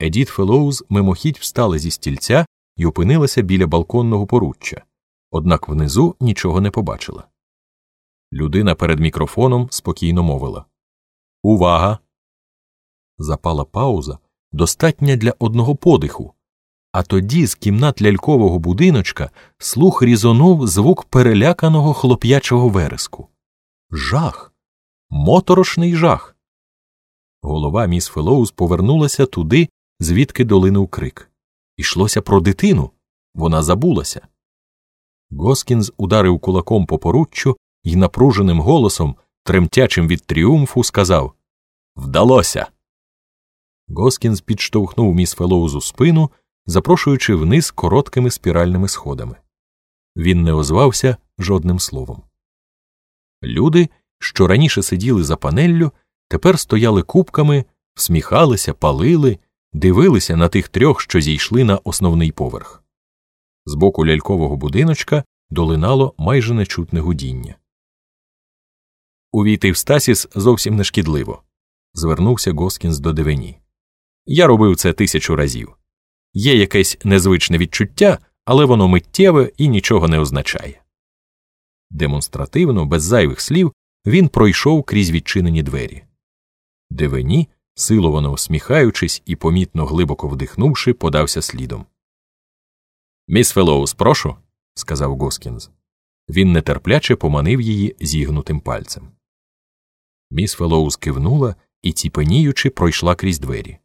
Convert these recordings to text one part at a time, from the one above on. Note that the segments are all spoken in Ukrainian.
Едіт Фелоуз мимохідь встала зі стільця і опинилася біля балконного поруччя, однак внизу нічого не побачила. Людина перед мікрофоном спокійно мовила Увага! Запала пауза, достатня для одного подиху. А тоді з кімнат лялькового будиночка слух різонув звук переляканого хлоп'ячого вереску. Жах! Моторошний жах. Голова міс Фелоуз повернулася туди, звідки долинув крик. Ішлося про дитину. Вона забулася. Госкінз ударив кулаком по поруччю і напруженим голосом, тремтячим від тріумфу, сказав Вдалося. Госкінз підштовхнув міс Фелоузу спину, запрошуючи вниз короткими спіральними сходами. Він не озвався жодним словом. Люди, що раніше сиділи за панеллю, тепер стояли кубками, всміхалися, палили, дивилися на тих трьох, що зійшли на основний поверх. З боку лялькового будиночка долинало майже нечутне гудіння. Увійти в Стасіс зовсім не шкідливо, звернувся Госкінс до Девені. Я робив це тисячу разів. Є якесь незвичне відчуття, але воно миттєве і нічого не означає. Демонстративно, без зайвих слів, він пройшов крізь відчинені двері. Девені, силовано усміхаючись і помітно глибоко вдихнувши, подався слідом. Міс Фелоус, прошу, сказав Госкінз. Він нетерпляче поманив її зігнутим пальцем. Міс Фелоус кивнула і, ціпеніючи, пройшла крізь двері.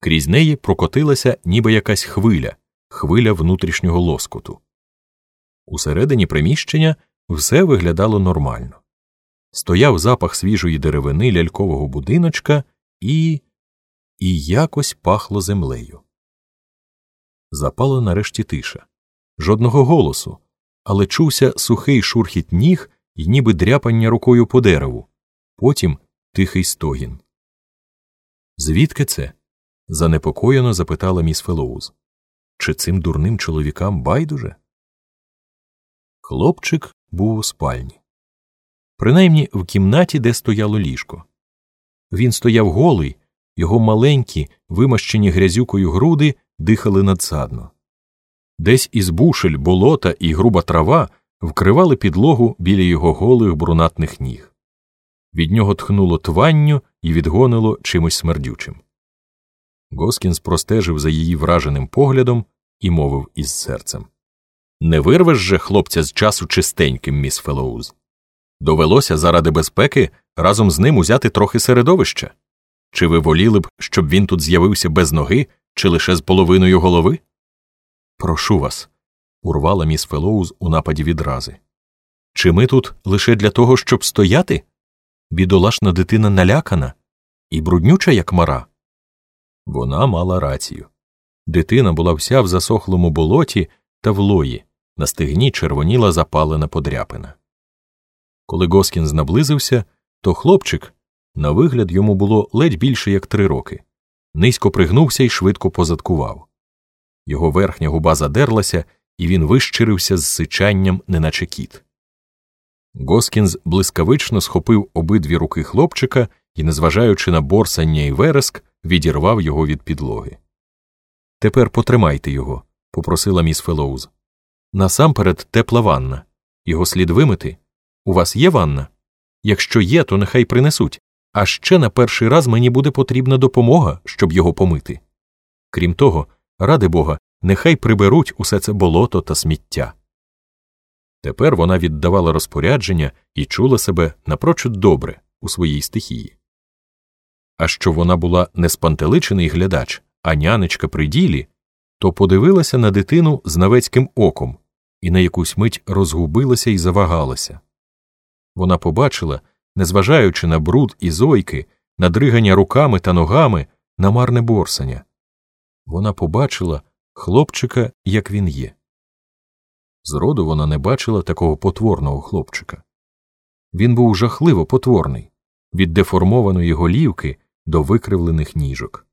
Крізь неї прокотилася ніби якась хвиля, хвиля внутрішнього лоскоту. Усередині приміщення все виглядало нормально. Стояв запах свіжої деревини лялькового будиночка і. і якось пахло землею. Запала нарешті тиша. Жодного голосу, але чувся сухий шурхіт ніг і ніби дряпання рукою по дереву, потім тихий стогін. Звідки це? занепокоєно запитала міс Фелоуз. Чи цим дурним чоловікам байдуже? Хлопчик був у спальні. Принаймні в кімнаті, де стояло ліжко. Він стояв голий, його маленькі, вимащені грязюкою груди дихали надсадно. Десь із бушель, болота і груба трава вкривали підлогу біля його голих брунатних ніг. Від нього тхнуло тванню і відгонило чимось смердючим. Госкінс простежив за її враженим поглядом і мовив із серцем Не вирвеш же хлопця з часу чистеньким, міс Фелоуз. Довелося заради безпеки разом з ним узяти трохи середовища. Чи ви воліли б, щоб він тут з'явився без ноги чи лише з половиною голови? Прошу вас, урвала міс Фелоуз у нападі відрази. Чи ми тут лише для того, щоб стояти? Бідолашна дитина налякана і бруднюча, як мара. Вона мала рацію. Дитина була вся в засохлому болоті та в лої, на стегні червоніла запалена подряпина. Коли Госкінз наблизився, то хлопчик, на вигляд йому було ледь більше як три роки, низько пригнувся і швидко позадкував. Його верхня губа задерлася, і він вищирився з сичанням, неначе кіт. Госкінз блискавично схопив обидві руки хлопчика і, незважаючи на борсання і вереск, відірвав його від підлоги. Тепер потримайте його, попросила міс Фелоуз. Насамперед тепла ванна. Його слід вимити. У вас є ванна? Якщо є, то нехай принесуть. А ще на перший раз мені буде потрібна допомога, щоб його помити. Крім того, ради Бога, нехай приберуть усе це болото та сміття. Тепер вона віддавала розпорядження і чула себе напрочуд добре у своїй стихії. А що вона була не спантеличений глядач, а нянечка при ділі, то подивилася на дитину з навецьким оком і на якусь мить розгубилася і завагалася. Вона побачила, незважаючи на бруд і зойки, на дригання руками та ногами, на марне борсання. Вона побачила хлопчика, як він є. Зроду вона не бачила такого потворного хлопчика. Він був жахливо потворний, від деформованої голівки до викривлених ніжок.